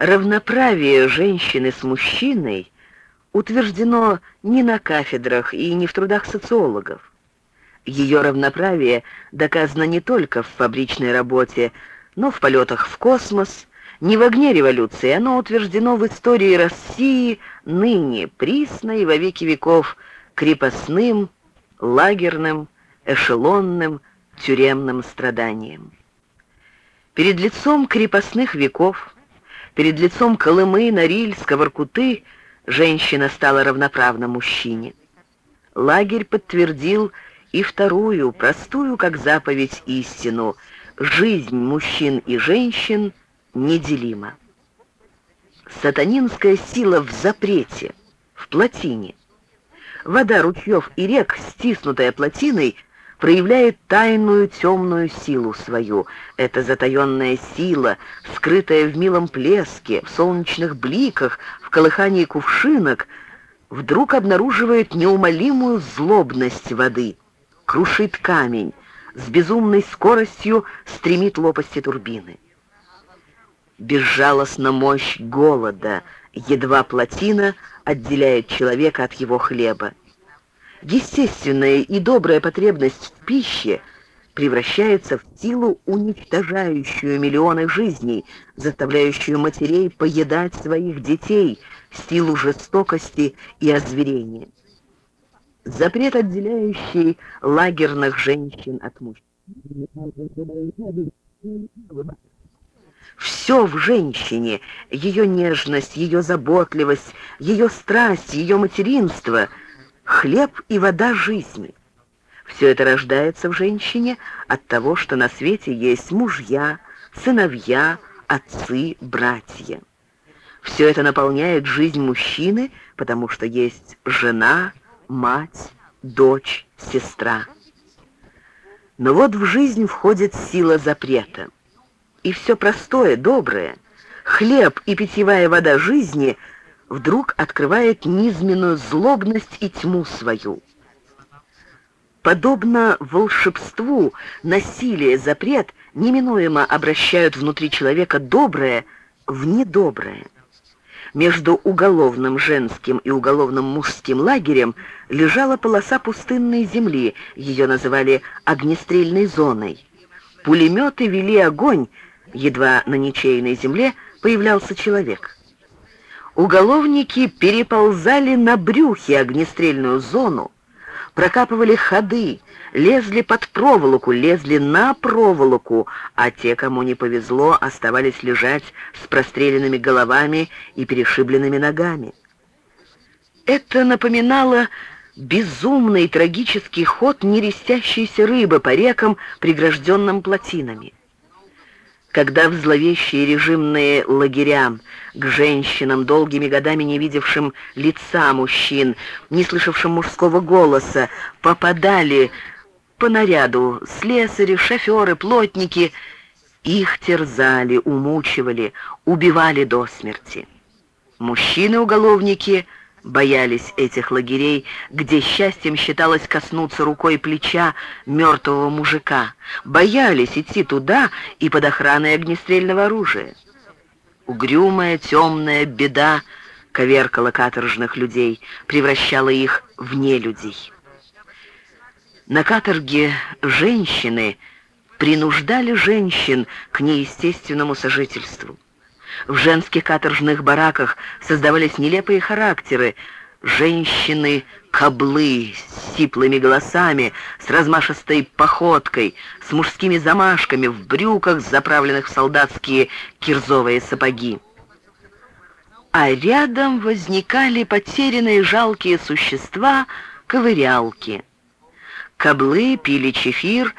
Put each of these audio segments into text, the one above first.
Равноправие женщины с мужчиной утверждено не на кафедрах и не в трудах социологов. Ее равноправие доказано не только в фабричной работе, но в полетах в космос, не в огне революции, оно утверждено в истории России ныне, присно и во веки веков, крепостным, лагерным, эшелонным, тюремным страданием. Перед лицом крепостных веков, перед лицом Колымы, Норильска, Воркуты женщина стала равноправна мужчине. Лагерь подтвердил и вторую, простую как заповедь истину, жизнь мужчин и женщин неделима. Сатанинская сила в запрете, в плотине. Вода ручьев и рек, стиснутая плотиной, проявляет тайную темную силу свою. Это затаенная сила, скрытая в милом плеске, в солнечных бликах, в колыхании кувшинок, вдруг обнаруживает неумолимую злобность воды, крушит камень, с безумной скоростью стремит лопасти турбины. Безжалостна мощь голода, едва плотина отделяет человека от его хлеба. Естественная и добрая потребность в пище превращается в силу, уничтожающую миллионы жизней, заставляющую матерей поедать своих детей, силу жестокости и озверения. Запрет, отделяющий лагерных женщин от мужчин. Все в женщине, ее нежность, ее заботливость, ее страсть, ее материнство — хлеб и вода жизни. Все это рождается в женщине от того, что на свете есть мужья, сыновья, отцы, братья. Все это наполняет жизнь мужчины, потому что есть жена, мать, дочь, сестра. Но вот в жизнь входит сила запрета. И все простое, доброе, хлеб и питьевая вода жизни — вдруг открывает низменную злобность и тьму свою. Подобно волшебству, насилие, запрет неминуемо обращают внутри человека доброе в недоброе. Между уголовным женским и уголовным мужским лагерем лежала полоса пустынной земли, ее называли огнестрельной зоной. Пулеметы вели огонь, едва на ничейной земле появлялся человек. Уголовники переползали на брюхе огнестрельную зону, прокапывали ходы, лезли под проволоку, лезли на проволоку, а те, кому не повезло, оставались лежать с простреленными головами и перешибленными ногами. Это напоминало безумный трагический ход нерестящейся рыбы по рекам, прегражденным плотинами. Когда в зловещие режимные лагеря к женщинам, долгими годами не видевшим лица мужчин, не слышавшим мужского голоса, попадали по наряду слесари, шоферы, плотники, их терзали, умучивали, убивали до смерти. Мужчины-уголовники — боялись этих лагерей, где счастьем считалось коснуться рукой плеча мертвого мужика, боялись идти туда и под охраной огнестрельного оружия. Угрюмая, темная беда коверкала каторжных людей, превращала их в нелюдей. На каторге женщины принуждали женщин к неестественному сожительству. В женских каторжных бараках создавались нелепые характеры. Женщины-каблы с сиплыми голосами, с размашистой походкой, с мужскими замашками в брюках, заправленных в солдатские кирзовые сапоги. А рядом возникали потерянные жалкие существа, ковырялки. Каблы пили чефир,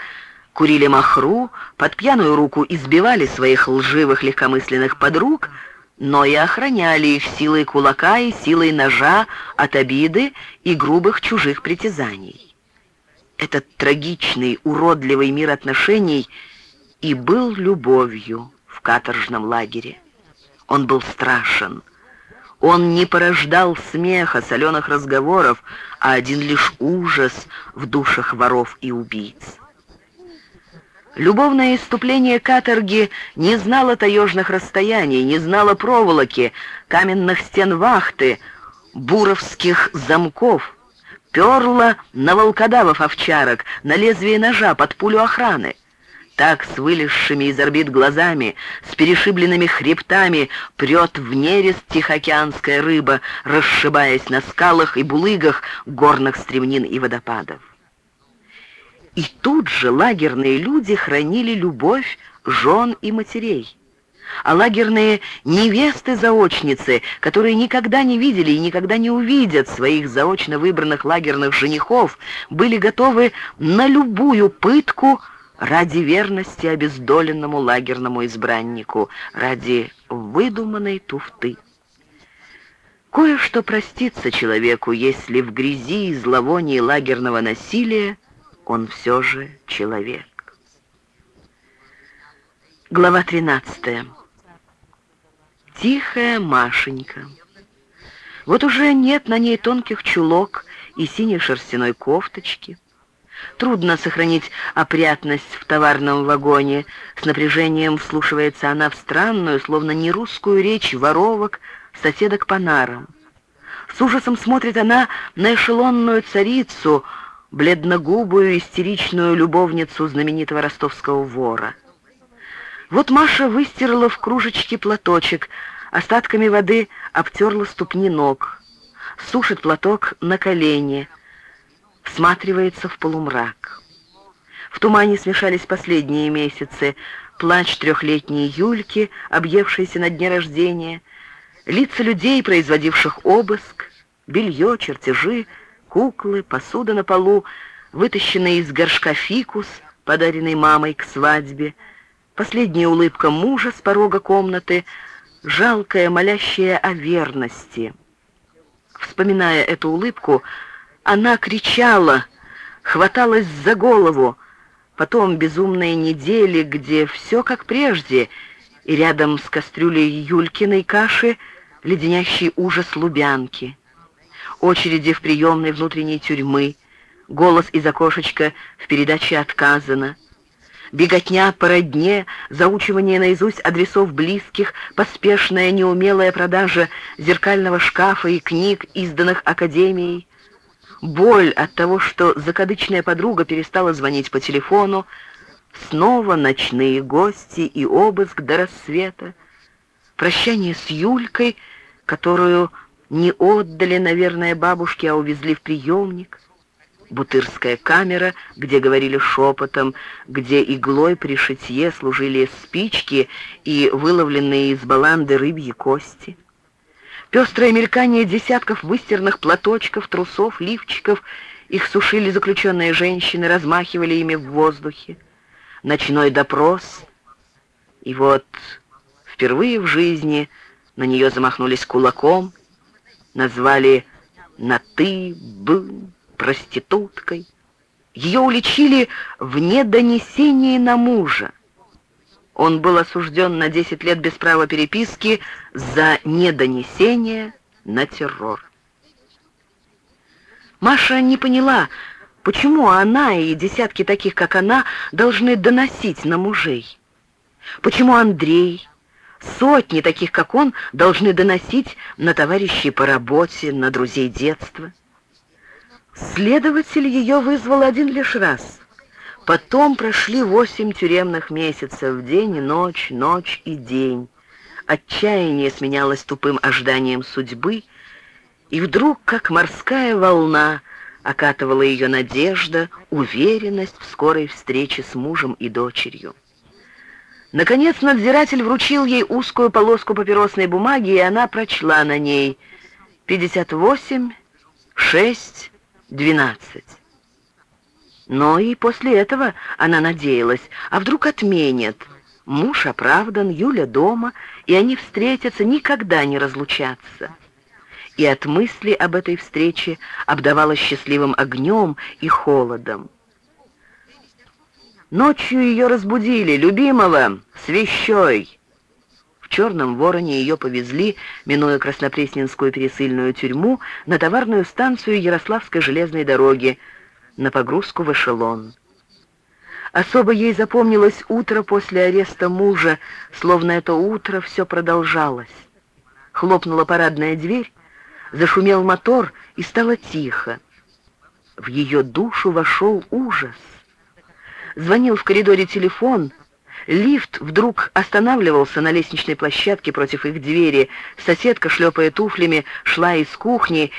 курили махру, под пьяную руку избивали своих лживых легкомысленных подруг, но и охраняли их силой кулака и силой ножа от обиды и грубых чужих притязаний. Этот трагичный, уродливый мир отношений и был любовью в каторжном лагере. Он был страшен. Он не порождал смеха, соленых разговоров, а один лишь ужас в душах воров и убийц. Любовное иступление каторги не знало таежных расстояний, не знало проволоки, каменных стен вахты, буровских замков, перло на волкодавов овчарок, на лезвие ножа под пулю охраны. Так с вылезшими из орбит глазами, с перешибленными хребтами прет в нерест тихоокеанская рыба, расшибаясь на скалах и булыгах горных стремнин и водопадов. И тут же лагерные люди хранили любовь жен и матерей. А лагерные невесты-заочницы, которые никогда не видели и никогда не увидят своих заочно выбранных лагерных женихов, были готовы на любую пытку ради верности обездоленному лагерному избраннику, ради выдуманной туфты. Кое-что простится человеку, если в грязи и зловонии лагерного насилия он все же человек. Глава 13. Тихая Машенька. Вот уже нет на ней тонких чулок и синей шерстяной кофточки. Трудно сохранить опрятность в товарном вагоне. С напряжением вслушивается она в странную, словно не русскую речь воровок, соседок по нарам. С ужасом смотрит она на эшелонную царицу — бледногубую истеричную любовницу знаменитого ростовского вора. Вот Маша выстирала в кружечке платочек, остатками воды обтерла ступни ног, сушит платок на колени, всматривается в полумрак. В тумане смешались последние месяцы, плач трехлетней Юльки, объевшейся на дне рождения, лица людей, производивших обыск, белье, чертежи — куклы, посуда на полу, вытащенный из горшка фикус, подаренный мамой к свадьбе, последняя улыбка мужа с порога комнаты, жалкая, молящая о верности. Вспоминая эту улыбку, она кричала, хваталась за голову, потом безумные недели, где все как прежде, и рядом с кастрюлей Юлькиной каши леденящий ужас Лубянки. Очереди в приемной внутренней тюрьмы, голос из окошечка в передаче отказано, беготня по родне, заучивание наизусть адресов близких, поспешная неумелая продажа зеркального шкафа и книг, изданных Академией, боль от того, что закадычная подруга перестала звонить по телефону, снова ночные гости и обыск до рассвета, прощание с Юлькой, которую не отдали, наверное, бабушке, а увезли в приемник. Бутырская камера, где говорили шепотом, где иглой при шитье служили спички и выловленные из баланды рыбьи кости. Пестрое мелькание десятков выстиранных платочков, трусов, лифчиков, их сушили заключенные женщины, размахивали ими в воздухе. Ночной допрос. И вот впервые в жизни на нее замахнулись кулаком, назвали на «ты», «б», проституткой. Ее уличили в недонесении на мужа. Он был осужден на 10 лет без права переписки за недонесение на террор. Маша не поняла, почему она и десятки таких, как она, должны доносить на мужей. Почему Андрей, Сотни таких, как он, должны доносить на товарищей по работе, на друзей детства. Следователь ее вызвал один лишь раз. Потом прошли восемь тюремных месяцев, день и ночь, ночь и день. Отчаяние сменялось тупым ожиданием судьбы, и вдруг, как морская волна, окатывала ее надежда, уверенность в скорой встрече с мужем и дочерью. Наконец надзиратель вручил ей узкую полоску папиросной бумаги, и она прочла на ней 58, 6, 12. Но и после этого она надеялась, а вдруг отменят. Муж оправдан, Юля дома, и они встретятся, никогда не разлучаться. И от мысли об этой встрече обдавала счастливым огнем и холодом. Ночью ее разбудили, любимого, с вещой. Черном вороне ее повезли, минуя Краснопресненскую пересыльную тюрьму, на товарную станцию Ярославской железной дороги, на погрузку в эшелон. Особо ей запомнилось утро после ареста мужа, словно это утро все продолжалось. Хлопнула парадная дверь, зашумел мотор, и стало тихо. В ее душу вошел ужас. Звонил в коридоре телефон, лифт вдруг останавливался на лестничной площадке против их двери, соседка, шлепая туфлями, шла из кухни,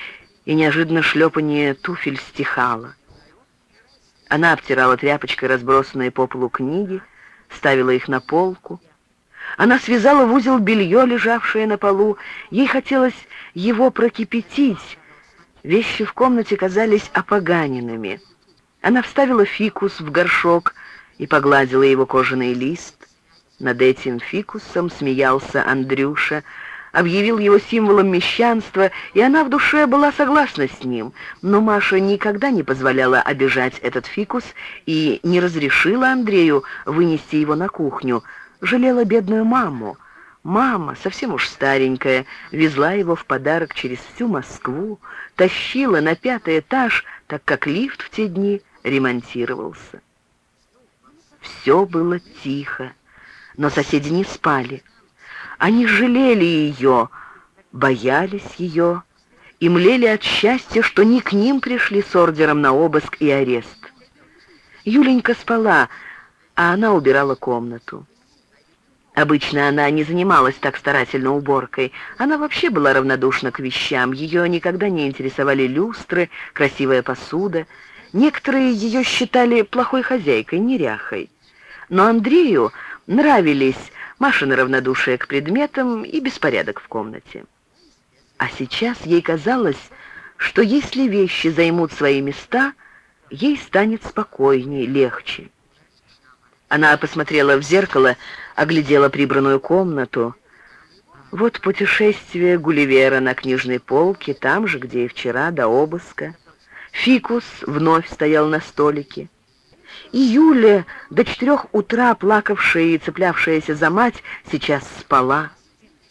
и неожиданно шлепание туфель стихало. Она обтирала тряпочкой разбросанные по полу книги, ставила их на полку. Она связала в узел белье, лежавшее на полу. Ей хотелось его прокипятить. Вещи в комнате казались опоганенными. Она вставила фикус в горшок и погладила его кожаный лист. Над этим фикусом смеялся Андрюша, объявил его символом мещанства, и она в душе была согласна с ним. Но Маша никогда не позволяла обижать этот фикус и не разрешила Андрею вынести его на кухню. Жалела бедную маму. Мама, совсем уж старенькая, везла его в подарок через всю Москву, тащила на пятый этаж, так как лифт в те дни ремонтировался. Все было тихо, но соседи не спали. Они жалели ее, боялись ее и млели от счастья, что не к ним пришли с ордером на обыск и арест. Юленька спала, а она убирала комнату. Обычно она не занималась так старательно уборкой. Она вообще была равнодушна к вещам. Ее никогда не интересовали люстры, красивая посуда. Некоторые ее считали плохой хозяйкой, неряхой. Но Андрею нравились Машина равнодушие к предметам и беспорядок в комнате. А сейчас ей казалось, что если вещи займут свои места, ей станет спокойнее, легче. Она посмотрела в зеркало, оглядела прибранную комнату. Вот путешествие Гулливера на книжной полке, там же, где и вчера, до обыска. Фикус вновь стоял на столике. И Юля, до четырех утра плакавшая и цеплявшаяся за мать, сейчас спала.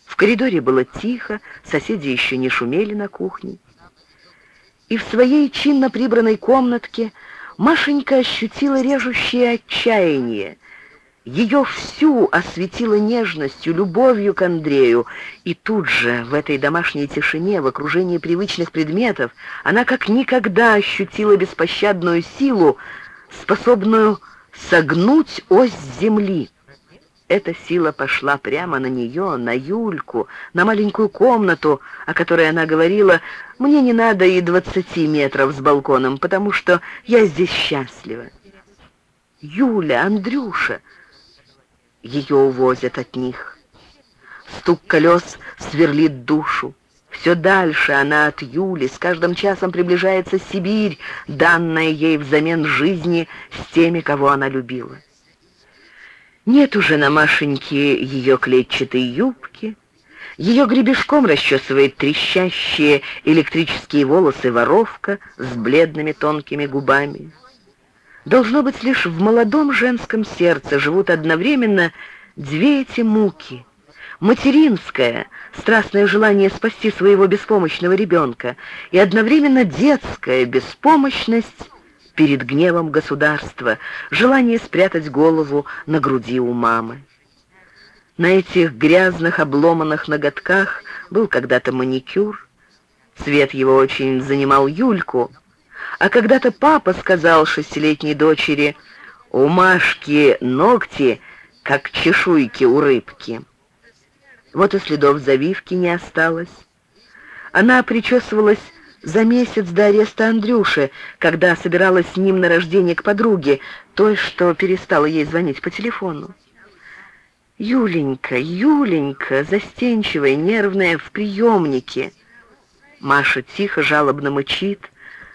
В коридоре было тихо, соседи еще не шумели на кухне. И в своей чинно прибранной комнатке Машенька ощутила режущее отчаяние. Ее всю осветило нежностью, любовью к Андрею, и тут же, в этой домашней тишине, в окружении привычных предметов, она как никогда ощутила беспощадную силу, способную согнуть ось земли. Эта сила пошла прямо на нее, на Юльку, на маленькую комнату, о которой она говорила, «Мне не надо и двадцати метров с балконом, потому что я здесь счастлива». Юля, Андрюша, ее увозят от них. Стук колес сверлит душу. Все дальше она от Юли, с каждым часом приближается Сибирь, данная ей взамен жизни с теми, кого она любила. Нет уже на Машеньке ее клетчатой юбки, ее гребешком расчесывает трещащие электрические волосы воровка с бледными тонкими губами. Должно быть, лишь в молодом женском сердце живут одновременно две эти муки — материнское, страстное желание спасти своего беспомощного ребенка и одновременно детская беспомощность перед гневом государства, желание спрятать голову на груди у мамы. На этих грязных, обломанных ноготках был когда-то маникюр. Цвет его очень занимал Юльку. А когда-то папа сказал шестилетней дочери, «У Машки ногти, как чешуйки у рыбки». Вот и следов завивки не осталось. Она причесывалась за месяц до ареста Андрюши, когда собиралась с ним на рождение к подруге, той, что перестала ей звонить по телефону. Юленька, Юленька, застенчивая, нервная, в приемнике. Маша тихо, жалобно мычит,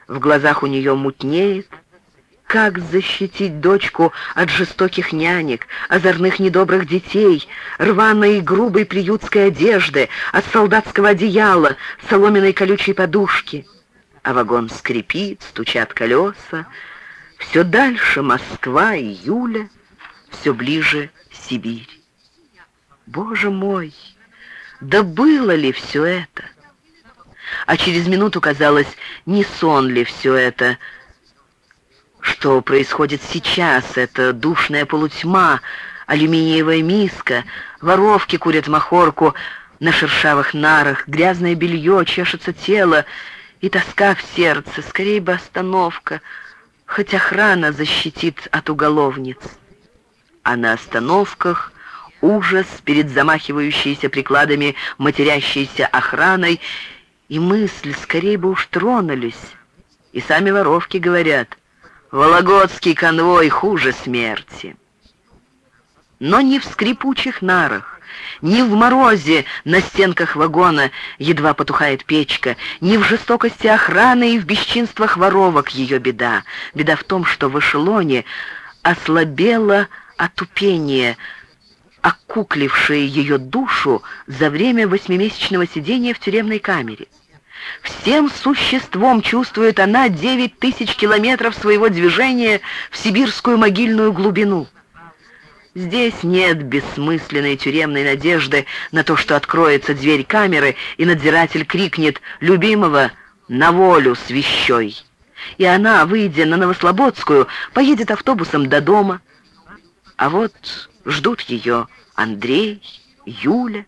в глазах у нее мутнеет — как защитить дочку от жестоких нянек, озорных недобрых детей, рваной и грубой приютской одежды, от солдатского одеяла, соломенной колючей подушки? А вагон скрипит, стучат колеса. Все дальше Москва и Юля, все ближе Сибирь. Боже мой, да было ли все это? А через минуту казалось, не сон ли все это, что происходит сейчас. Это душная полутьма, алюминиевая миска, воровки курят махорку на шершавых нарах, грязное белье, чешется тело и тоска в сердце, скорее бы остановка, хоть охрана защитит от уголовниц. А на остановках ужас перед замахивающейся прикладами матерящейся охраной и мысль, скорее бы уж тронулись. И сами воровки говорят, Вологодский конвой хуже смерти. Но не в скрипучих нарах, ни в морозе на стенках вагона едва потухает печка, ни в жестокости охраны и в бесчинствах воровок ее беда. Беда в том, что в эшелоне ослабело отупение, окуклившее ее душу за время восьмимесячного сидения в тюремной камере. Всем существом чувствует она девять тысяч километров своего движения в сибирскую могильную глубину. Здесь нет бессмысленной тюремной надежды на то, что откроется дверь камеры, и надзиратель крикнет «Любимого, на волю с вещой!» И она, выйдя на Новослободскую, поедет автобусом до дома. А вот ждут ее Андрей, Юля.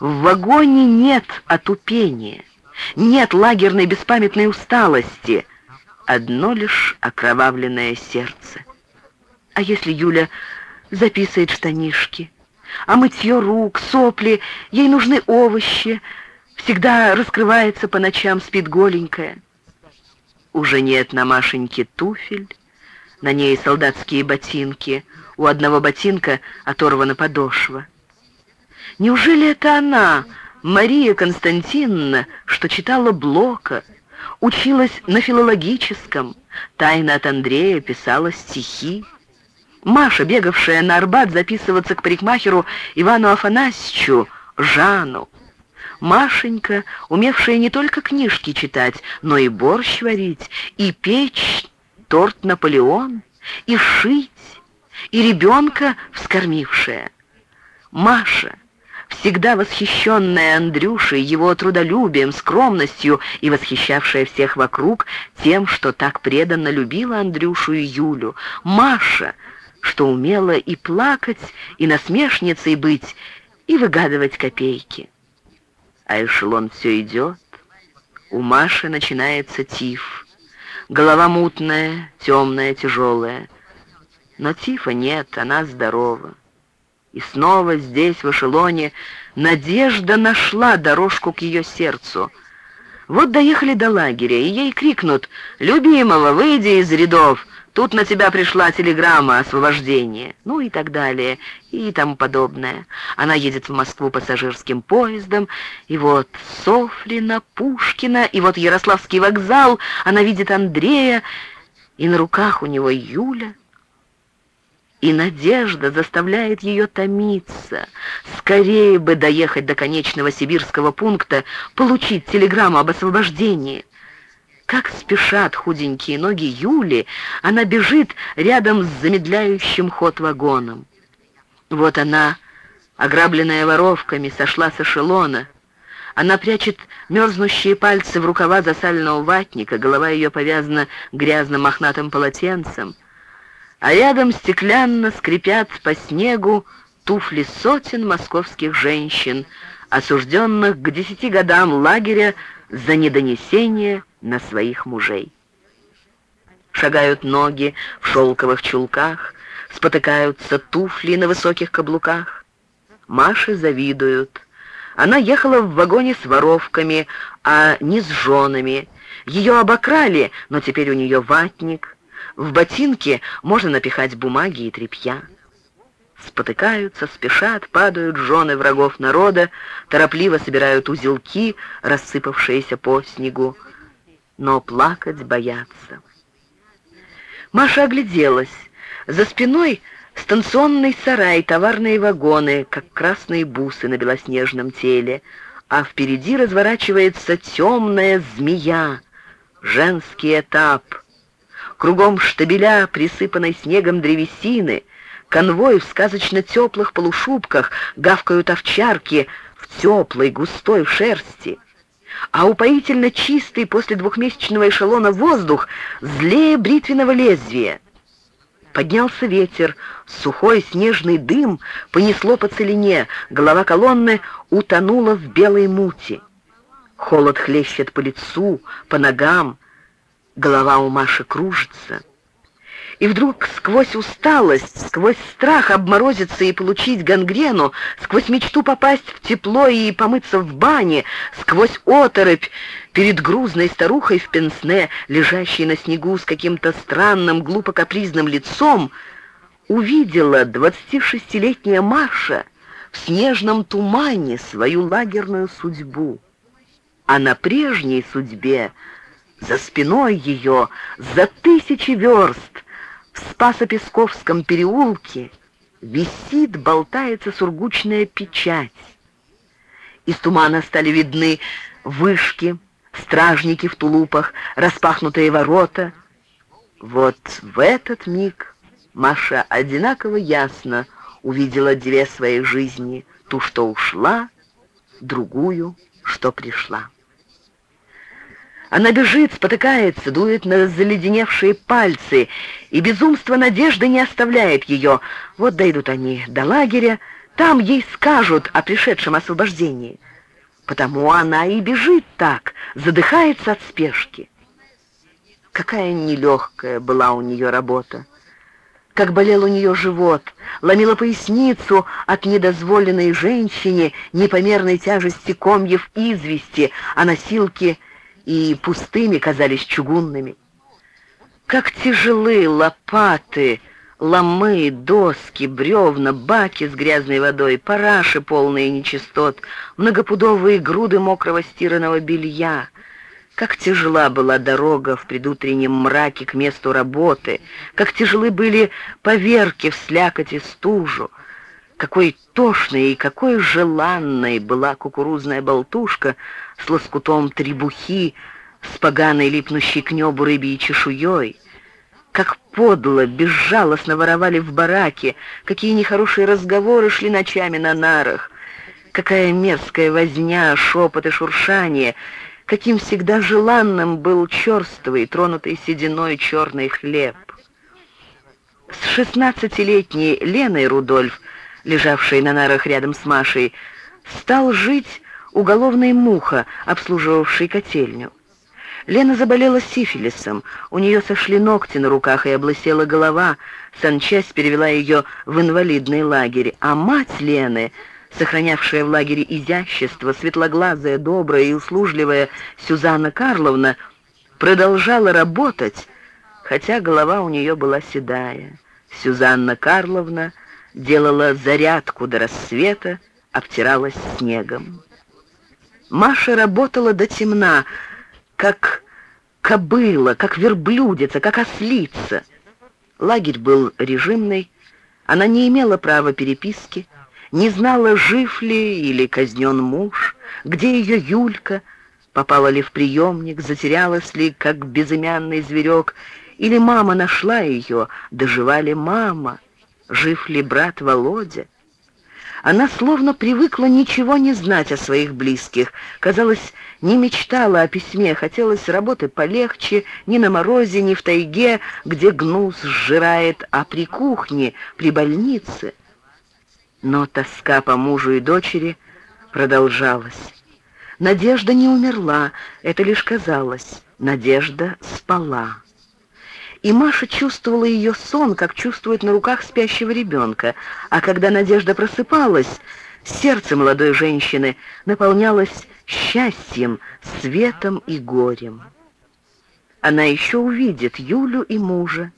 В вагоне нет отупения, нет лагерной беспамятной усталости, одно лишь окровавленное сердце. А если Юля записывает штанишки. А мытье рук, сопли, ей нужны овощи. Всегда раскрывается по ночам, спит голенькая. Уже нет на Машеньке туфель, на ней солдатские ботинки, у одного ботинка оторвана подошва. Неужели это она, Мария Константиновна, что читала Блока, училась на филологическом, тайно от Андрея писала стихи? Маша, бегавшая на Арбат записываться к парикмахеру Ивану Афанасьевичу, Жану. Машенька, умевшая не только книжки читать, но и борщ варить, и печь торт Наполеон, и шить, и ребенка вскормившая. Маша, всегда восхищенная Андрюшей, его трудолюбием, скромностью и восхищавшая всех вокруг тем, что так преданно любила Андрюшу и Юлю. Маша — что умела и плакать, и насмешницей быть, и выгадывать копейки. А эшелон все идет. У Маши начинается тиф. Голова мутная, темная, тяжелая. Но тифа нет, она здорова. И снова здесь, в эшелоне, надежда нашла дорожку к ее сердцу. Вот доехали до лагеря, и ей крикнут «Любимого, выйди из рядов!» Тут на тебя пришла телеграмма освобождения, ну и так далее, и тому подобное. Она едет в Москву пассажирским поездом, и вот Софрина, Пушкина, и вот Ярославский вокзал, она видит Андрея, и на руках у него Юля. И надежда заставляет ее томиться. Скорее бы доехать до конечного сибирского пункта, получить телеграмму об освобождении. Как спешат худенькие ноги Юли, она бежит рядом с замедляющим ход вагоном. Вот она, ограбленная воровками, сошла с эшелона. Она прячет мерзнущие пальцы в рукава засаленного ватника, голова ее повязана грязным мохнатым полотенцем, а рядом стеклянно скрипят по снегу туфли сотен московских женщин, осужденных к десяти годам лагеря за недонесение на своих мужей. Шагают ноги в шелковых чулках, спотыкаются туфли на высоких каблуках. Маше завидуют. Она ехала в вагоне с воровками, а не с женами. Ее обокрали, но теперь у нее ватник. В ботинке можно напихать бумаги и тряпья. Спотыкаются, спешат, падают жены врагов народа, торопливо собирают узелки, рассыпавшиеся по снегу но плакать боятся. Маша огляделась. За спиной станционный сарай, товарные вагоны, как красные бусы на белоснежном теле, а впереди разворачивается темная змея, женский этап. Кругом штабеля, присыпанной снегом древесины, конвой в сказочно теплых полушубках, гавкают овчарки в теплой густой шерсти — а упоительно чистый после двухмесячного эшелона воздух злее бритвенного лезвия. Поднялся ветер, сухой снежный дым понесло по целине, голова колонны утонула в белой мути. Холод хлещет по лицу, по ногам, голова у Маши кружится. И вдруг сквозь усталость, сквозь страх обморозиться и получить гангрену, сквозь мечту попасть в тепло и помыться в бане, сквозь оторопь перед грузной старухой в пенсне, лежащей на снегу с каким-то странным, глупо-капризным лицом, увидела двадцатишестилетняя Маша в снежном тумане свою лагерную судьбу. А на прежней судьбе, за спиной ее, за тысячи верст, в Спасо-Песковском переулке висит, болтается сургучная печать. Из тумана стали видны вышки, стражники в тулупах, распахнутые ворота. Вот в этот миг Маша одинаково ясно увидела две свои жизни, ту, что ушла, другую, что пришла. Она бежит, спотыкается, дует на заледеневшие пальцы, и безумство надежды не оставляет ее. Вот дойдут они до лагеря, там ей скажут о пришедшем освобождении. Потому она и бежит так, задыхается от спешки. Какая нелегкая была у нее работа. Как болел у нее живот, ломила поясницу от недозволенной женщине непомерной тяжести комьев извести, а носилки — и пустыми казались чугунными. Как тяжелы лопаты, ломы, доски, бревна, баки с грязной водой, параши, полные нечистот, многопудовые груды мокрого стиранного белья. Как тяжела была дорога в предутреннем мраке к месту работы, как тяжелы были поверки в слякоть и стужу, какой тошной и какой желанной была кукурузная болтушка с лоскутом требухи, с поганой липнущей к небу рыбьей чешуей. Как подло, безжалостно воровали в бараке, какие нехорошие разговоры шли ночами на нарах, какая мерзкая возня, шепот и шуршание, каким всегда желанным был черствый, тронутый сединой черный хлеб. С шестнадцатилетней Леной Рудольф лежавший на нарах рядом с Машей, стал жить уголовный муха, обслуживавший котельню. Лена заболела сифилисом, у нее сошли ногти на руках и облысела голова, санчасть перевела ее в инвалидный лагерь, а мать Лены, сохранявшая в лагере изящество, светлоглазая, добрая и услужливая Сюзанна Карловна, продолжала работать, хотя голова у нее была седая. Сюзанна Карловна делала зарядку до рассвета, обтиралась снегом. Маша работала до темна, как кобыла, как верблюдица, как ослица. Лагерь был режимный, она не имела права переписки, не знала, жив ли или казнен муж, где ее Юлька, попала ли в приемник, затерялась ли, как безымянный зверек, или мама нашла ее, доживали мама — жив ли брат Володя. Она словно привыкла ничего не знать о своих близких. Казалось, не мечтала о письме, хотелось работы полегче, ни на морозе, ни в тайге, где гнус сжирает, а при кухне, при больнице. Но тоска по мужу и дочери продолжалась. Надежда не умерла, это лишь казалось. Надежда спала и Маша чувствовала ее сон, как чувствует на руках спящего ребенка, а когда Надежда просыпалась, сердце молодой женщины наполнялось счастьем, светом и горем. Она еще увидит Юлю и мужа.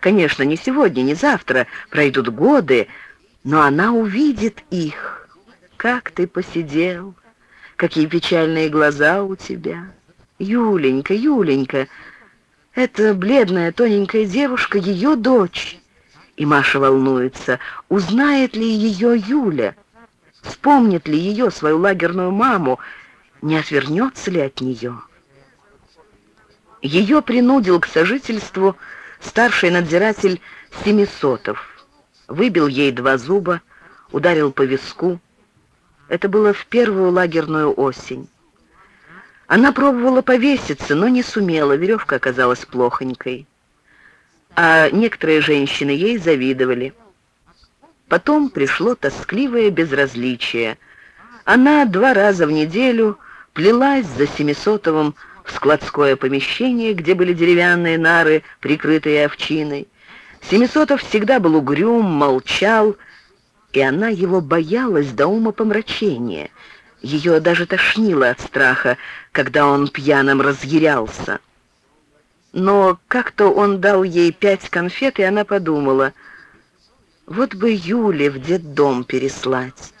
Конечно, не сегодня, не завтра, пройдут годы, но она увидит их. Как ты посидел, какие печальные глаза у тебя. Юленька, Юленька, эта бледная тоненькая девушка — ее дочь. И Маша волнуется, узнает ли ее Юля, вспомнит ли ее свою лагерную маму, не отвернется ли от нее. Ее принудил к сожительству старший надзиратель Семисотов. Выбил ей два зуба, ударил по виску. Это было в первую лагерную осень. Она пробовала повеситься, но не сумела, веревка оказалась плохонькой. А некоторые женщины ей завидовали. Потом пришло тоскливое безразличие. Она два раза в неделю плелась за Семисотовым в складское помещение, где были деревянные нары, прикрытые овчиной. Семисотов всегда был угрюм, молчал, и она его боялась до ума помрачения. Ее даже тошнило от страха, когда он пьяным разъярялся. Но как-то он дал ей пять конфет, и она подумала, вот бы Юле в детдом переслать.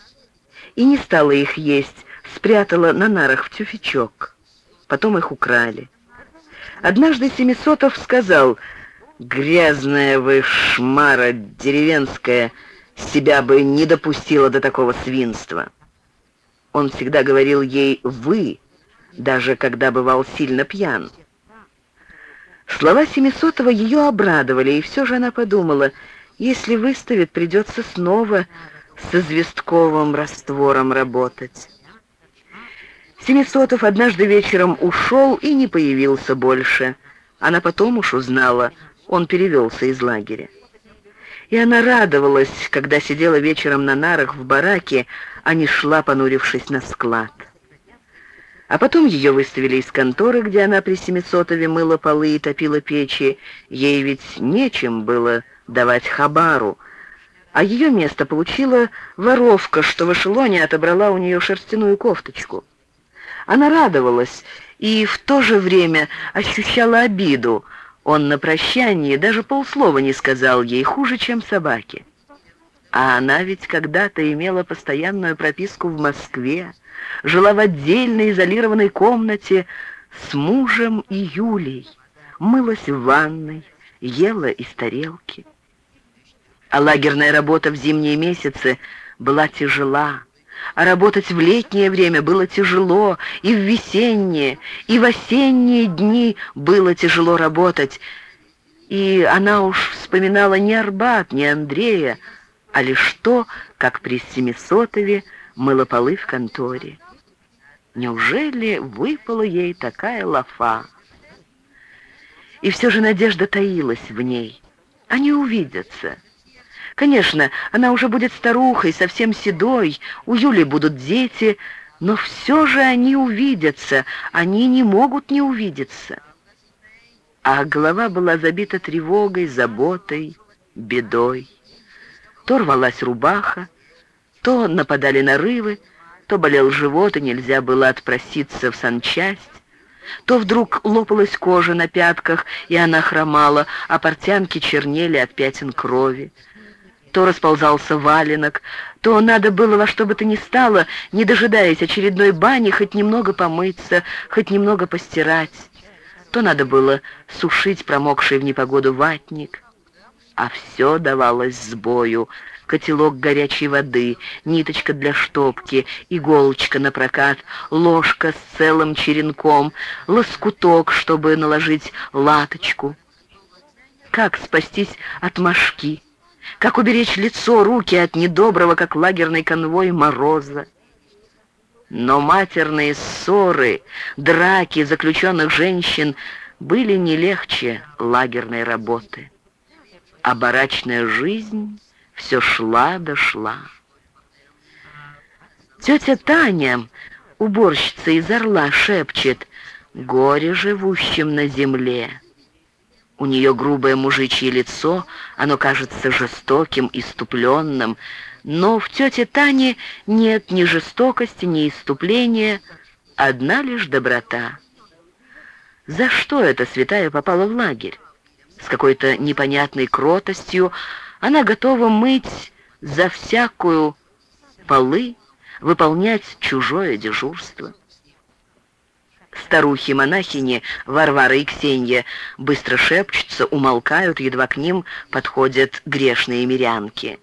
И не стала их есть, спрятала на нарах в тюфячок. Потом их украли. Однажды Семисотов сказал, «Грязная вы шмара деревенская, себя бы не допустила до такого свинства». Он всегда говорил ей «вы», даже когда бывал сильно пьян. Слова Семисотова ее обрадовали, и все же она подумала, если выставит, придется снова с известковым раствором работать. Семисотов однажды вечером ушел и не появился больше. Она потом уж узнала, он перевелся из лагеря. И она радовалась, когда сидела вечером на нарах в бараке, а не шла, понурившись на склад. А потом ее выставили из конторы, где она при Семисотове мыла полы и топила печи. Ей ведь нечем было давать хабару. А ее место получила воровка, что в эшелоне отобрала у нее шерстяную кофточку. Она радовалась и в то же время ощущала обиду. Он на прощании даже полслова не сказал ей, хуже, чем собаке. А она ведь когда-то имела постоянную прописку в Москве, жила в отдельной изолированной комнате с мужем и Юлей, мылась в ванной, ела из тарелки. А лагерная работа в зимние месяцы была тяжела, а работать в летнее время было тяжело, и в весенние, и в осенние дни было тяжело работать. И она уж вспоминала не Арбат, не Андрея, а лишь то, как при Семисотове мыла полы в конторе. Неужели выпала ей такая лафа? И все же надежда таилась в ней. Они увидятся. Конечно, она уже будет старухой, совсем седой, у Юли будут дети, но все же они увидятся, они не могут не увидеться. А голова была забита тревогой, заботой, бедой. То рвалась рубаха, то нападали нарывы, то болел живот, и нельзя было отпроситься в санчасть, то вдруг лопалась кожа на пятках, и она хромала, а портянки чернели от пятен крови то расползался валенок, то надо было во что бы то ни стало, не дожидаясь очередной бани, хоть немного помыться, хоть немного постирать. То надо было сушить промокший в непогоду ватник. А все давалось сбою. Котелок горячей воды, ниточка для штопки, иголочка на прокат, ложка с целым черенком, лоскуток, чтобы наложить латочку. Как спастись от мошки? Как уберечь лицо, руки от недоброго, как лагерный конвой, мороза? Но матерные ссоры, драки заключенных женщин были не легче лагерной работы. А барачная жизнь все шла да шла. Тетя Таня, уборщица из Орла, шепчет «Горе живущим на земле». У нее грубое мужичье лицо, оно кажется жестоким, иступленным, но в тете Тане нет ни жестокости, ни иступления, одна лишь доброта. За что эта святая попала в лагерь? С какой-то непонятной кротостью она готова мыть за всякую полы, выполнять чужое дежурство. Старухи-монахини Варвара и Ксенья быстро шепчутся, умолкают, едва к ним подходят грешные мирянки.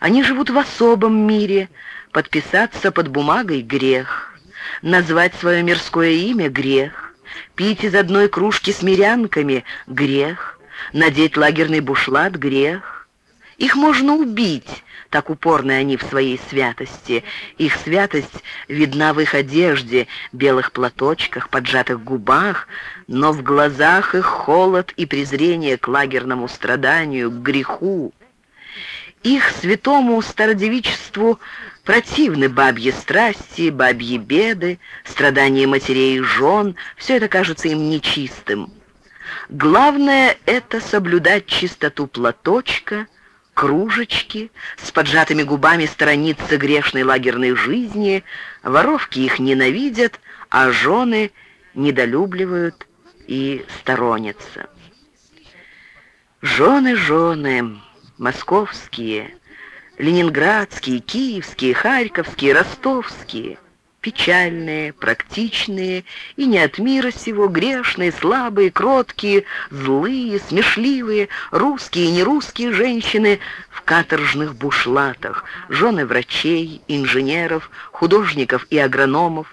Они живут в особом мире, подписаться под бумагой — грех, назвать свое мирское имя — грех, пить из одной кружки с мирянками — грех, надеть лагерный бушлат — грех. Их можно убить, так упорны они в своей святости. Их святость видна в их одежде, белых платочках, поджатых губах, но в глазах их холод и презрение к лагерному страданию, к греху. Их святому стародевичеству противны бабьи страсти, бабьи беды, страдания матерей и жен, все это кажется им нечистым. Главное — это соблюдать чистоту платочка, кружечки, с поджатыми губами сторониться грешной лагерной жизни, воровки их ненавидят, а жены недолюбливают и сторонятся. Жены, жены, московские, ленинградские, киевские, харьковские, ростовские — печальные, практичные и не от мира сего, грешные, слабые, кроткие, злые, смешливые, русские и нерусские женщины в каторжных бушлатах, жены врачей, инженеров, художников и агрономов,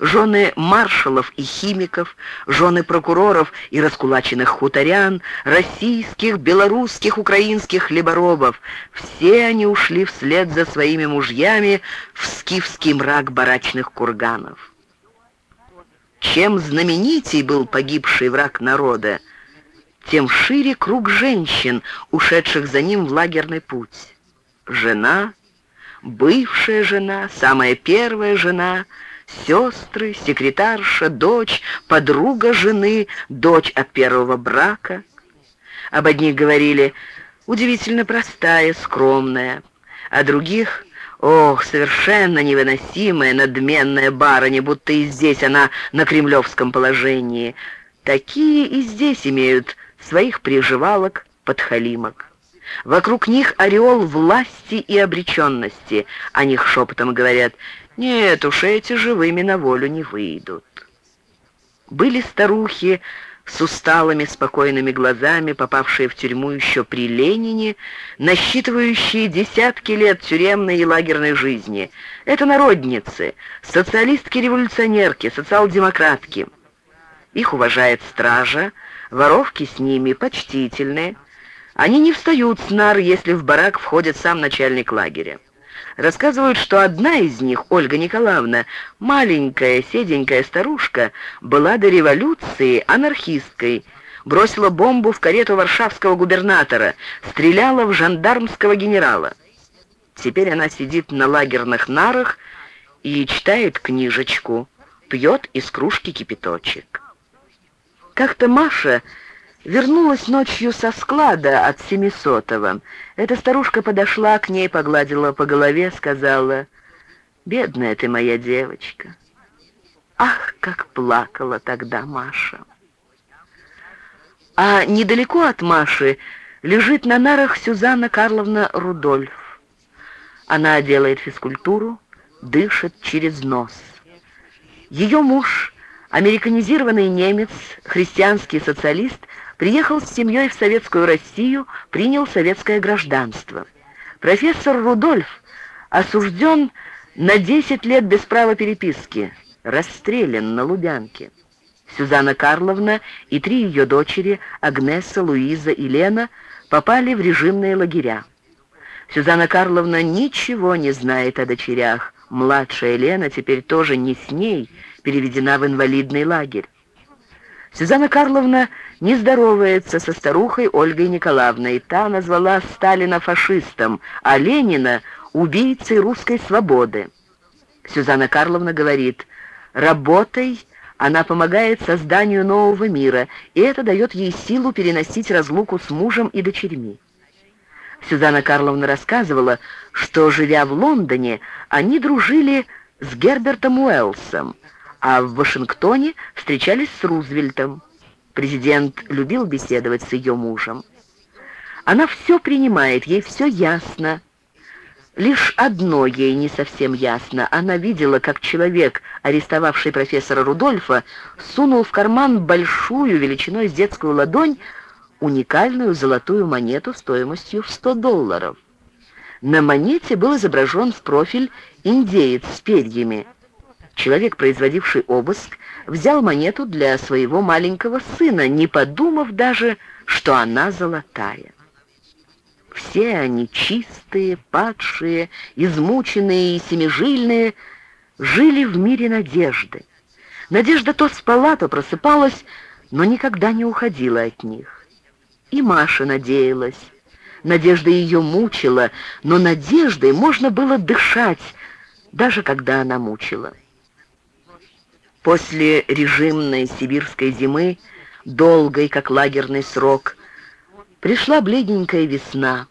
жены маршалов и химиков, жены прокуроров и раскулаченных хуторян, российских, белорусских, украинских хлеборобов. Все они ушли вслед за своими мужьями в скифский мрак барачных курганов. Чем знаменитей был погибший враг народа, тем шире круг женщин, ушедших за ним в лагерный путь. Жена, бывшая жена, самая первая жена — сестры, секретарша, дочь, подруга жены, дочь от первого брака. Об одних говорили «удивительно простая, скромная», а других «ох, совершенно невыносимая, надменная барыня, будто и здесь она на кремлевском положении». Такие и здесь имеют своих приживалок, подхалимок. Вокруг них ореол власти и обреченности. О них шепотом говорят нет уж, эти живыми на волю не выйдут. Были старухи с усталыми спокойными глазами, попавшие в тюрьму еще при Ленине, насчитывающие десятки лет тюремной и лагерной жизни. Это народницы, социалистки-революционерки, социал-демократки. Их уважает стража, воровки с ними почтительные. Они не встают с нар, если в барак входит сам начальник лагеря. Рассказывают, что одна из них, Ольга Николаевна, маленькая, седенькая старушка, была до революции анархисткой, бросила бомбу в карету варшавского губернатора, стреляла в жандармского генерала. Теперь она сидит на лагерных нарах и читает книжечку, пьет из кружки кипяточек. Как-то Маша Вернулась ночью со склада от Семисотова. Эта старушка подошла к ней, погладила по голове, сказала, «Бедная ты моя девочка». Ах, как плакала тогда Маша. А недалеко от Маши лежит на нарах Сюзанна Карловна Рудольф. Она делает физкультуру, дышит через нос. Ее муж, американизированный немец, христианский социалист, Приехал с семьей в Советскую Россию, принял советское гражданство. Профессор Рудольф осужден на 10 лет без права переписки, расстрелян на Лубянке. Сюзанна Карловна и три ее дочери, Агнеса, Луиза и Лена, попали в режимные лагеря. Сюзанна Карловна ничего не знает о дочерях. Младшая Лена теперь тоже не с ней, переведена в инвалидный лагерь. Сюзанна Карловна не здоровается со старухой Ольгой Николаевной. Та назвала Сталина фашистом, а Ленина — убийцей русской свободы. Сюзанна Карловна говорит, «Работой она помогает созданию нового мира, и это дает ей силу переносить разлуку с мужем и дочерьми». Сюзанна Карловна рассказывала, что, живя в Лондоне, они дружили с Гербертом Уэллсом, а в Вашингтоне встречались с Рузвельтом. Президент любил беседовать с ее мужем. Она все принимает, ей все ясно. Лишь одно ей не совсем ясно. Она видела, как человек, арестовавший профессора Рудольфа, сунул в карман большую величиной с детскую ладонь уникальную золотую монету стоимостью в 100 долларов. На монете был изображен в профиль индеец с перьями. Человек, производивший обыск, взял монету для своего маленького сына, не подумав даже, что она золотая. Все они чистые, падшие, измученные и семижильные, жили в мире надежды. Надежда то спала, то просыпалась, но никогда не уходила от них. И Маша надеялась. Надежда ее мучила, но надеждой можно было дышать, даже когда она мучила. После режимной сибирской зимы, долгой, как лагерный срок, пришла бледненькая весна,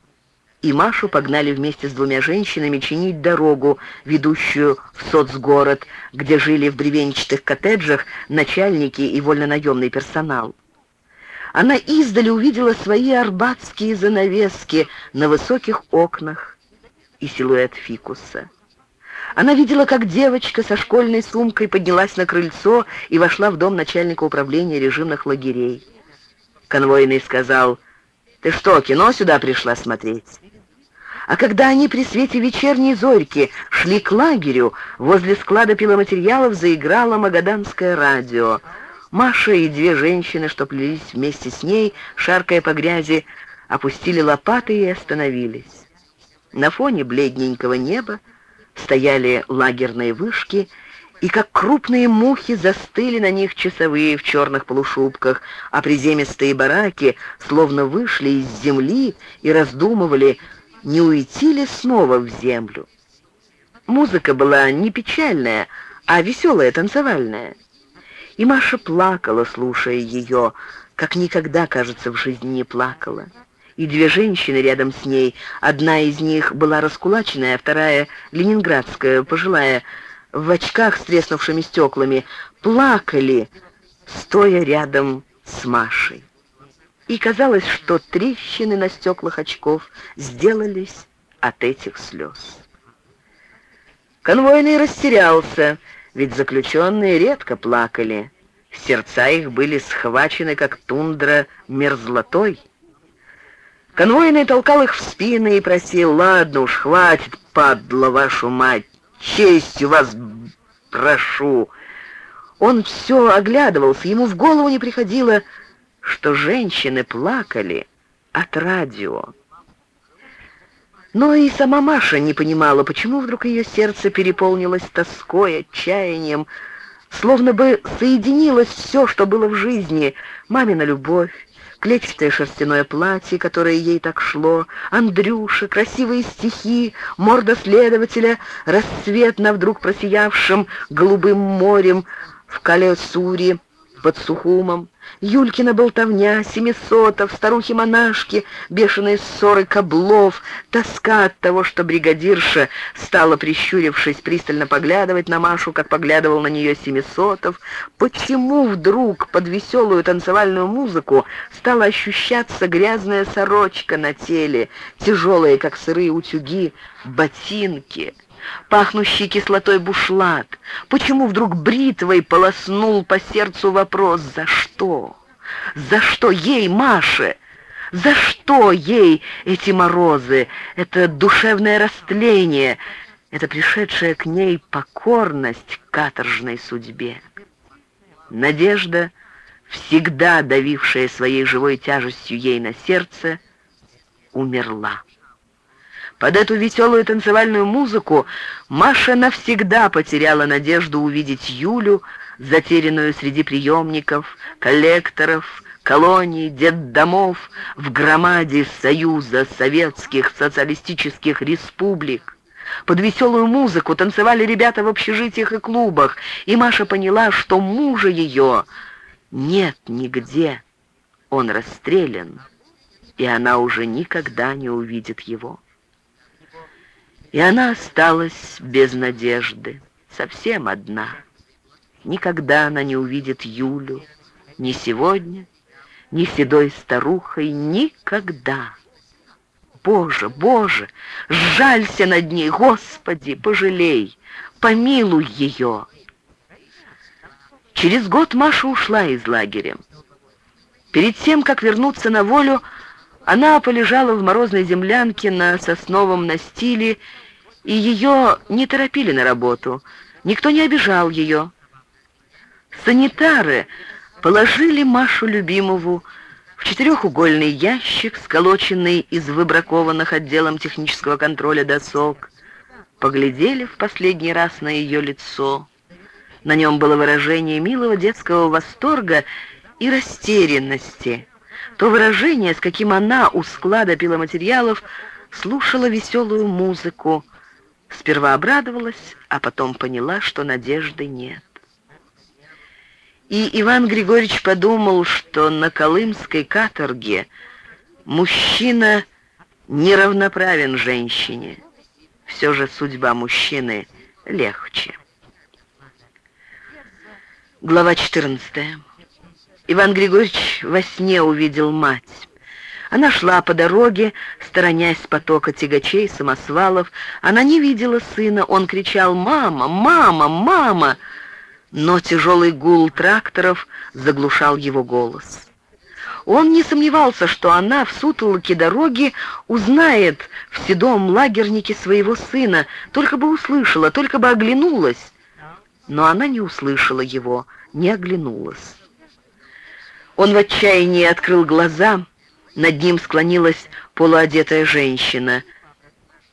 и Машу погнали вместе с двумя женщинами чинить дорогу, ведущую в соцгород, где жили в бревенчатых коттеджах начальники и вольнонаемный персонал. Она издали увидела свои арбатские занавески на высоких окнах и силуэт фикуса. Она видела, как девочка со школьной сумкой поднялась на крыльцо и вошла в дом начальника управления режимных лагерей. Конвойный сказал, «Ты что, кино сюда пришла смотреть?» А когда они при свете вечерней зорьки шли к лагерю, возле склада пиломатериалов заиграло магаданское радио. Маша и две женщины, что плелись вместе с ней, шаркая по грязи, опустили лопаты и остановились. На фоне бледненького неба стояли лагерные вышки, и как крупные мухи застыли на них часовые в черных полушубках, а приземистые бараки словно вышли из земли и раздумывали, не уйти ли снова в землю. Музыка была не печальная, а веселая, танцевальная. И Маша плакала, слушая ее, как никогда, кажется, в жизни не плакала и две женщины рядом с ней. Одна из них была раскулаченная, вторая — ленинградская, пожилая, в очках с треснувшими стеклами, плакали, стоя рядом с Машей. И казалось, что трещины на стеклах очков сделались от этих слез. Конвойный растерялся, ведь заключенные редко плакали. Сердца их были схвачены, как тундра, мерзлотой. Конвойный толкал их в спины и просил, «Ладно уж, хватит, падла вашу мать, честью вас прошу». Он все оглядывался, ему в голову не приходило, что женщины плакали от радио. Но и сама Маша не понимала, почему вдруг ее сердце переполнилось тоской, отчаянием, словно бы соединилось все, что было в жизни, мамина любовь, клетчатое шерстяное платье, которое ей так шло, Андрюша, красивые стихи, морда следователя, рассвет на вдруг просиявшем голубым морем в Калеосуре под Сухумом, Юлькина болтовня, семисотов, старухи-монашки, бешеные ссоры каблов, тоска от того, что бригадирша стала, прищурившись, пристально поглядывать на Машу, как поглядывал на нее семисотов. Почему вдруг под веселую танцевальную музыку стала ощущаться грязная сорочка на теле, тяжелые, как сырые утюги, ботинки? Пахнущий кислотой бушлат? Почему вдруг бритвой полоснул по сердцу вопрос «За что? За что ей, Маше?» За что ей эти морозы, это душевное растление, это пришедшая к ней покорность каторжной судьбе? Надежда, всегда давившая своей живой тяжестью ей на сердце, умерла. Под эту веселую танцевальную музыку Маша навсегда потеряла надежду увидеть Юлю, затерянную среди приемников, коллекторов, колоний, детдомов в громаде Союза Советских Социалистических Республик. Под веселую музыку танцевали ребята в общежитиях и клубах, и Маша поняла, что мужа ее нет нигде. Он расстрелян, и она уже никогда не увидит его. И она осталась без надежды, совсем одна. Никогда она не увидит Юлю, ни сегодня, ни седой старухой, никогда. Боже, Боже, жалься над ней, Господи, пожалей, помилуй ее. Через год Маша ушла из лагеря. Перед тем, как вернуться на волю, она полежала в морозной землянке на сосновом настиле и ее не торопили на работу, никто не обижал ее. Санитары положили Машу Любимову в четырехугольный ящик, сколоченный из выбракованных отделом технического контроля досок, поглядели в последний раз на ее лицо. На нем было выражение милого детского восторга и растерянности, то выражение, с каким она у склада пиломатериалов слушала веселую музыку, сперва обрадовалась, а потом поняла, что надежды нет. И Иван Григорьевич подумал, что на Колымской каторге мужчина неравноправен женщине. Все же судьба мужчины легче. Глава 14. Иван Григорьевич во сне увидел мать. Она шла по дороге, сторонясь потока тягачей, самосвалов. Она не видела сына, он кричал «Мама! Мама! Мама!» но тяжелый гул тракторов заглушал его голос. Он не сомневался, что она в сутолоке дороги узнает в седом лагернике своего сына, только бы услышала, только бы оглянулась. Но она не услышала его, не оглянулась. Он в отчаянии открыл глаза, над ним склонилась полуодетая женщина.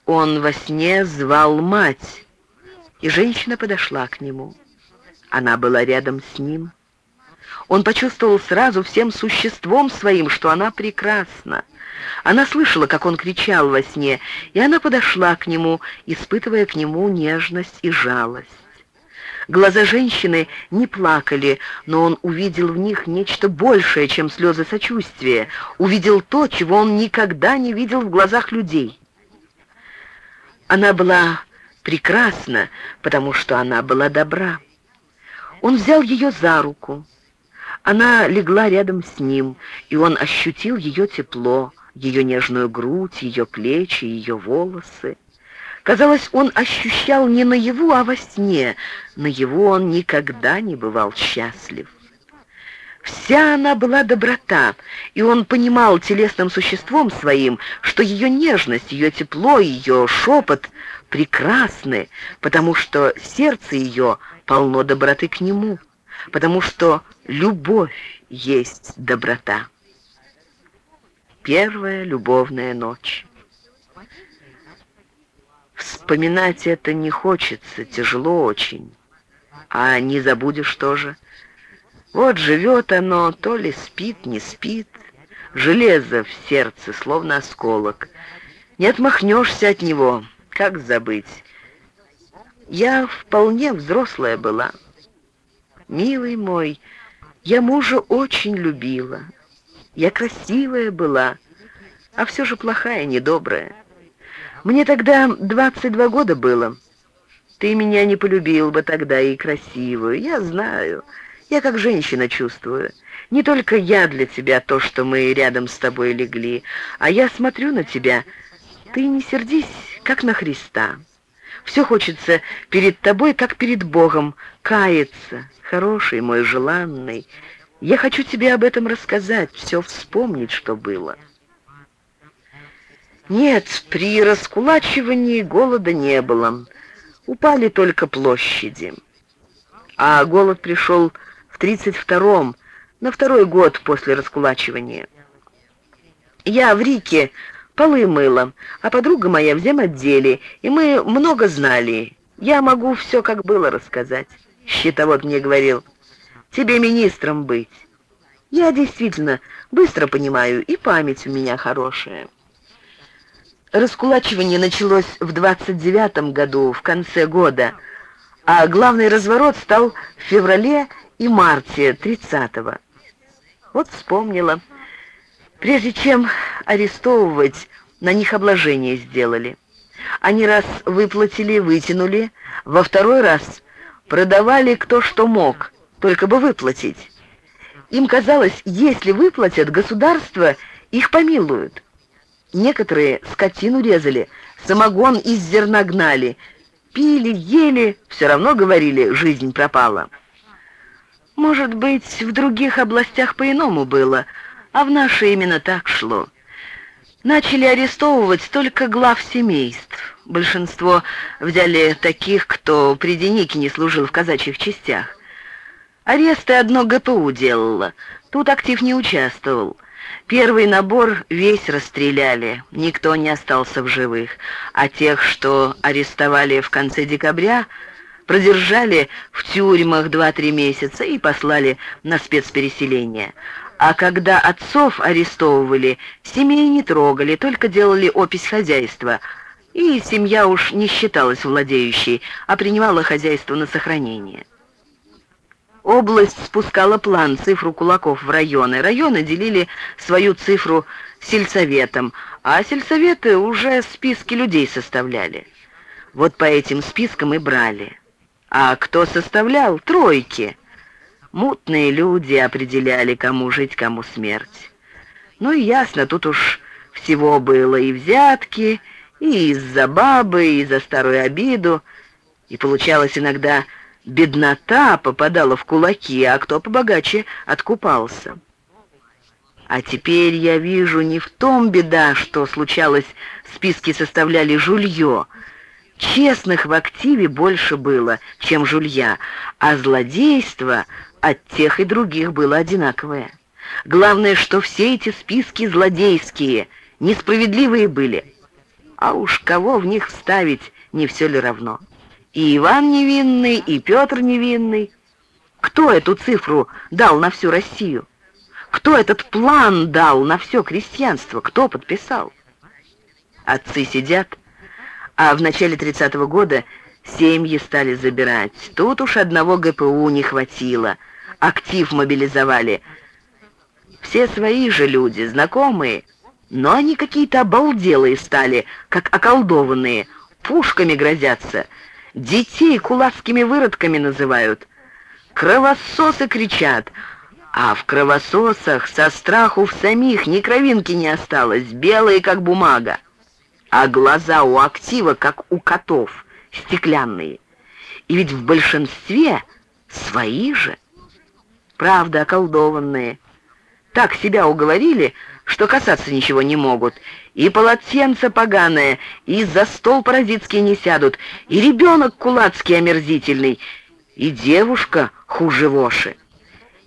Он во сне звал мать, и женщина подошла к нему. Она была рядом с ним. Он почувствовал сразу всем существом своим, что она прекрасна. Она слышала, как он кричал во сне, и она подошла к нему, испытывая к нему нежность и жалость. Глаза женщины не плакали, но он увидел в них нечто большее, чем слезы сочувствия, увидел то, чего он никогда не видел в глазах людей. Она была прекрасна, потому что она была добра. Он взял ее за руку. Она легла рядом с ним, и он ощутил ее тепло, ее нежную грудь, ее плечи, ее волосы. Казалось, он ощущал не наяву, а во сне. Наяву он никогда не бывал счастлив. Вся она была доброта, и он понимал телесным существом своим, что ее нежность, ее тепло, ее шепот прекрасны, потому что сердце ее полно доброты к нему, потому что любовь есть доброта. Первая любовная ночь. Вспоминать это не хочется, тяжело очень. А не забудешь тоже. Вот живет оно, то ли спит, не спит. Железо в сердце, словно осколок. Не отмахнешься от него, как забыть? Я вполне взрослая была. Милый мой, я мужа очень любила. Я красивая была, а все же плохая, недобрая. Мне тогда 22 года было. Ты меня не полюбил бы тогда и красивую, я знаю. Я как женщина чувствую. Не только я для тебя то, что мы рядом с тобой легли, а я смотрю на тебя. Ты не сердись, как на Христа. Все хочется перед тобой, как перед Богом, каяться, хороший мой желанный. Я хочу тебе об этом рассказать, все вспомнить, что было. Нет, при раскулачивании голода не было. Упали только площади. А голод пришел в 32-м, на второй год после раскулачивания. Я в Рике полы мыла, а подруга моя в земотделе, и мы много знали. Я могу все, как было, рассказать. Щитовод мне говорил, тебе министром быть. Я действительно быстро понимаю, и память у меня хорошая. Раскулачивание началось в 29 году, в конце года, а главный разворот стал в феврале и марте 30-го. Вот вспомнила. Прежде чем арестовывать, на них обложение сделали. Они раз выплатили, вытянули, во второй раз продавали кто что мог, только бы выплатить. Им казалось, если выплатят, государство их помилуют. Некоторые скотину резали, самогон из зерна гнали, пили, ели, все равно говорили, жизнь пропала. Может быть, в других областях по-иному было, а в нашей именно так шло. Начали арестовывать только глав семейств. Большинство взяли таких, кто при Денике не служил в казачьих частях. Аресты одно ГПУ делало. Тут актив не участвовал. Первый набор весь расстреляли, никто не остался в живых, а тех, что арестовали в конце декабря, продержали в тюрьмах 2-3 месяца и послали на спецпереселение. А когда отцов арестовывали, семей не трогали, только делали опись хозяйства, и семья уж не считалась владеющей, а принимала хозяйство на сохранение. Область спускала план, цифру кулаков в районы. Районы делили свою цифру сельсоветом, а сельсоветы уже списки людей составляли. Вот по этим спискам и брали. А кто составлял? Тройки. Мутные люди определяли, кому жить, кому смерть. Ну и ясно, тут уж всего было и взятки, и из-за бабы, и за старую обиду. И получалось иногда беднота попадала в кулаки, а кто побогаче откупался. А теперь я вижу не в том беда, что случалось, списки составляли жулье, Честных в активе больше было, чем жулья, а злодейство от тех и других было одинаковое. Главное, что все эти списки злодейские, несправедливые были. А уж кого в них вставить, не все ли равно. И Иван невинный, и Петр невинный. Кто эту цифру дал на всю Россию? Кто этот план дал на все крестьянство? Кто подписал? Отцы сидят, а в начале 30-го года семьи стали забирать. Тут уж одного ГПУ не хватило. Актив мобилизовали. Все свои же люди, знакомые, но они какие-то обалделые стали, как околдованные, пушками грозятся, детей кулацкими выродками называют. Кровососы кричат, а в кровососах со страху в самих ни кровинки не осталось, белые как бумага а глаза у актива, как у котов, стеклянные. И ведь в большинстве свои же. Правда, околдованные. Так себя уговорили, что касаться ничего не могут. И полотенце поганое, и за стол паразитский не сядут, и ребенок кулацкий омерзительный, и девушка хуже воши.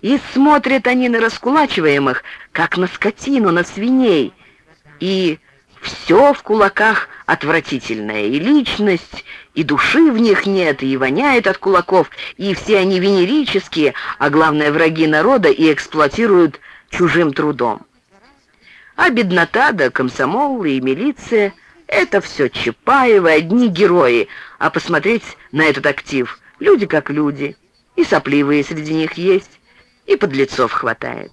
И смотрят они на раскулачиваемых, как на скотину, на свиней, и все в кулаках отвратительное, и личность, и души в них нет, и воняет от кулаков, и все они венерические, а главное враги народа и эксплуатируют чужим трудом. А беднота да комсомол и милиция — это все Чапаевы, одни герои, а посмотреть на этот актив — люди как люди, и сопливые среди них есть, и подлецов хватает.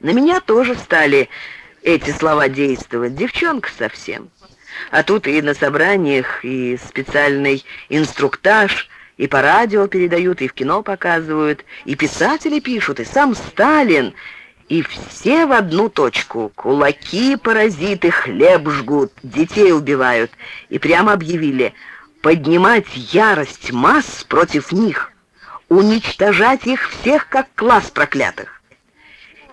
На меня тоже стали эти слова действовать. Девчонка совсем. А тут и на собраниях, и специальный инструктаж, и по радио передают, и в кино показывают, и писатели пишут, и сам Сталин, и все в одну точку. Кулаки паразиты, хлеб жгут, детей убивают. И прямо объявили поднимать ярость масс против них, уничтожать их всех как класс проклятых.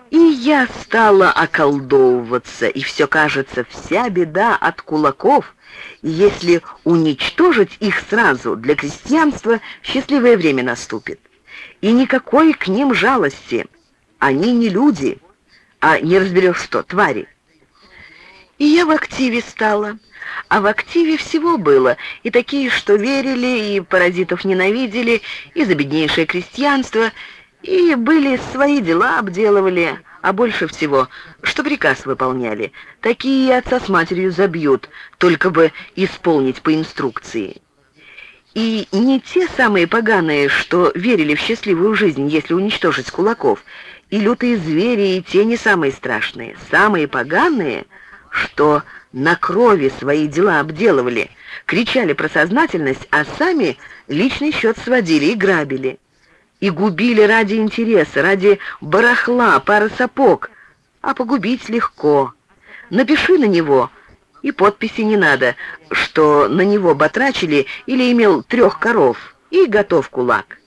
И я стала околдовываться, и все кажется, вся беда от кулаков, и если уничтожить их сразу, для крестьянства счастливое время наступит. И никакой к ним жалости. Они не люди, а не разберешь что, твари. И я в активе стала. А в активе всего было, и такие, что верили, и паразитов ненавидели, и за беднейшее крестьянство — и были свои дела обделывали, а больше всего, что приказ выполняли. Такие отца с матерью забьют, только бы исполнить по инструкции. И не те самые поганые, что верили в счастливую жизнь, если уничтожить кулаков, и лютые звери, и те не самые страшные. Самые поганые, что на крови свои дела обделывали, кричали про сознательность, а сами личный счет сводили и грабили и губили ради интереса, ради барахла, пары сапог. А погубить легко. Напиши на него, и подписи не надо, что на него батрачили или имел трех коров, и готов кулак.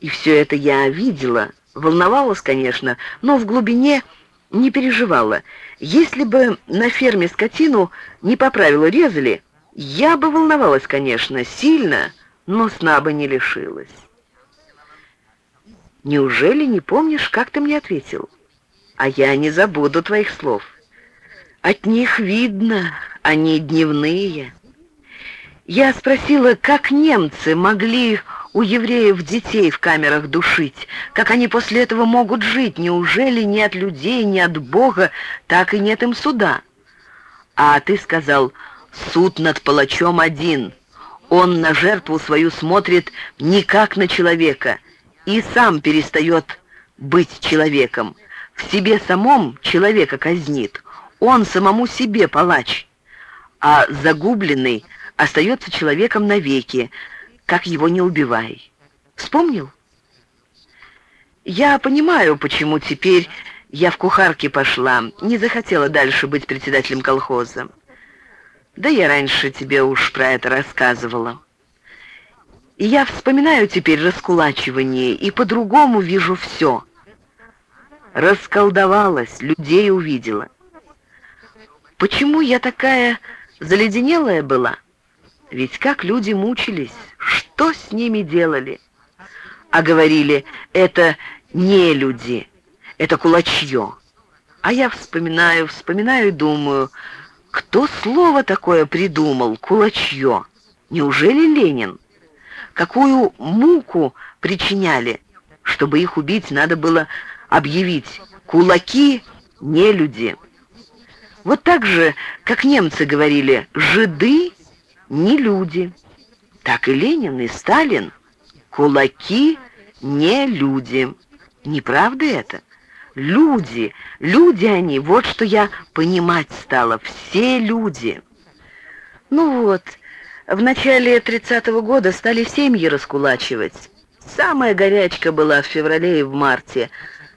И все это я видела, волновалась, конечно, но в глубине не переживала. Если бы на ферме скотину не по правилу резали, я бы волновалась, конечно, сильно, но сна бы не лишилась. Неужели не помнишь, как ты мне ответил? А я не забуду твоих слов. От них видно, они дневные. Я спросила, как немцы могли у евреев детей в камерах душить, как они после этого могут жить, неужели ни от людей, ни от Бога, так и нет им суда? А ты сказал, суд над палачом один, он на жертву свою смотрит не как на человека и сам перестает быть человеком, в себе самом человека казнит, он самому себе палач, а загубленный остается человеком навеки, как его не убивай. Вспомнил? Я понимаю, почему теперь я в кухарке пошла, не захотела дальше быть председателем колхоза. Да я раньше тебе уж про это рассказывала. И я вспоминаю теперь раскулачивание и по-другому вижу все. Расколдовалась, людей увидела. Почему я такая заледенелая была? Ведь как люди мучились, что с ними делали? А говорили, это не люди, это кулачье. А я вспоминаю, вспоминаю и думаю, кто слово такое придумал, кулачье? Неужели Ленин? Какую муку причиняли? Чтобы их убить, надо было объявить «кулаки не люди». Вот так же, как немцы говорили «жиды не люди». Так и Ленин, и Сталин. Кулаки не люди. Не правда это? Люди, люди они, вот что я понимать стала. Все люди. Ну вот, в начале 30-го года стали семьи раскулачивать. Самая горячка была в феврале и в марте.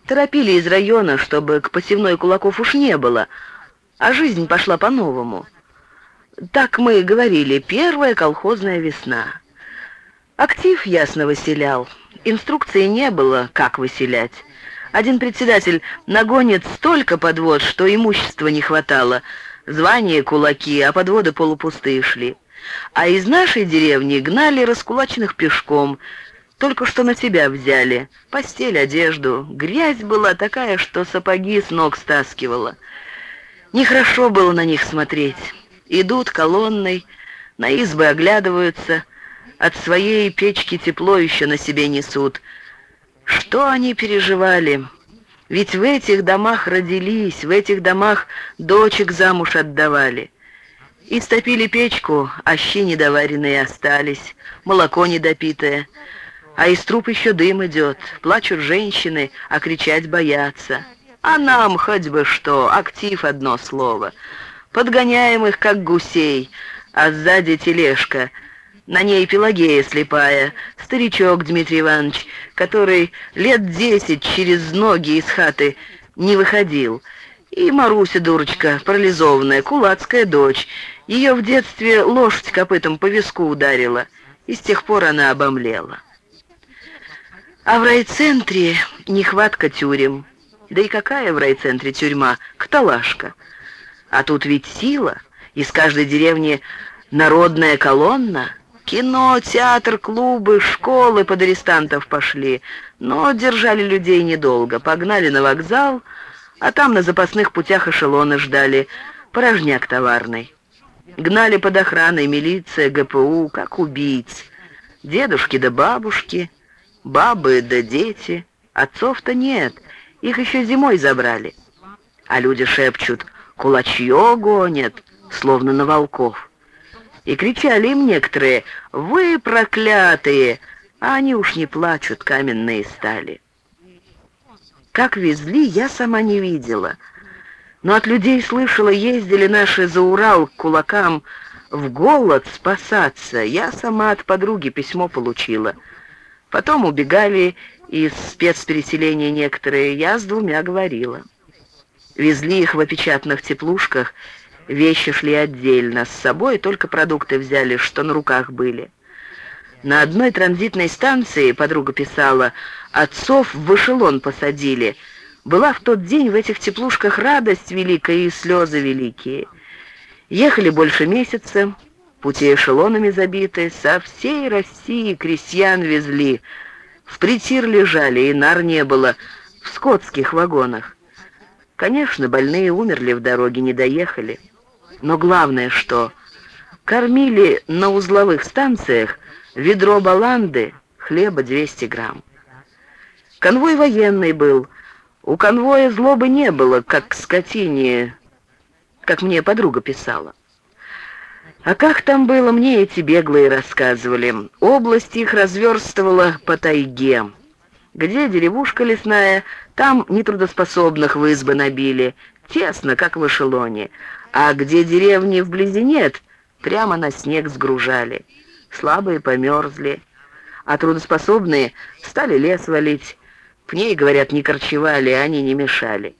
Торопили из района, чтобы к посевной кулаков уж не было, а жизнь пошла по-новому. Так мы и говорили, первая колхозная весна. Актив ясно выселял. Инструкции не было, как выселять. Один председатель нагонит столько подвод, что имущества не хватало. Звания кулаки, а подводы полупустые шли. А из нашей деревни гнали раскулаченных пешком. Только что на себя взяли. Постель, одежду. Грязь была такая, что сапоги с ног стаскивала. Нехорошо было на них смотреть. Идут колонной, на избы оглядываются, от своей печки тепло еще на себе несут. Что они переживали? Ведь в этих домах родились, в этих домах дочек замуж отдавали. Истопили печку, а щи недоваренные остались, молоко недопитое. А из труб еще дым идет, плачут женщины, а кричать боятся. А нам хоть бы что, актив одно слово — Подгоняем их, как гусей, а сзади тележка. На ней Пелагея слепая, старичок Дмитрий Иванович, который лет десять через ноги из хаты не выходил. И Маруся, дурочка, парализованная, кулацкая дочь. Ее в детстве лошадь копытом по виску ударила, и с тех пор она обомлела. А в райцентре нехватка тюрем. Да и какая в райцентре тюрьма? Каталашка. А тут ведь сила, из каждой деревни народная колонна. Кино, театр, клубы, школы под арестантов пошли, но держали людей недолго. Погнали на вокзал, а там на запасных путях эшелоны ждали, порожняк товарный. Гнали под охраной милиция, ГПУ, как убийц. Дедушки да бабушки, бабы да дети. Отцов-то нет, их еще зимой забрали. А люди шепчут, кулачье гонят, словно на волков. И кричали им некоторые «Вы проклятые!» А они уж не плачут, каменные стали. Как везли, я сама не видела. Но от людей слышала, ездили наши за Урал к кулакам в голод спасаться. Я сама от подруги письмо получила. Потом убегали из спецпереселения некоторые, я с двумя говорила. Везли их в опечатанных теплушках, вещи шли отдельно, с собой только продукты взяли, что на руках были. На одной транзитной станции, подруга писала, отцов в эшелон посадили. Была в тот день в этих теплушках радость великая и слезы великие. Ехали больше месяца, пути эшелонами забиты, со всей России крестьян везли. В притир лежали, и нар не было, в скотских вагонах. Конечно, больные умерли в дороге, не доехали. Но главное, что кормили на узловых станциях ведро баланды, хлеба 200 грамм. Конвой военный был. У конвоя злобы не было, как к скотине, как мне подруга писала. А как там было, мне эти беглые рассказывали. Область их разверстывала по тайге. Где деревушка лесная, там нетрудоспособных в избы набили, тесно, как в эшелоне. А где деревни вблизи нет, прямо на снег сгружали. Слабые померзли, а трудоспособные стали лес валить. Пней, говорят, не корчевали, они не мешали.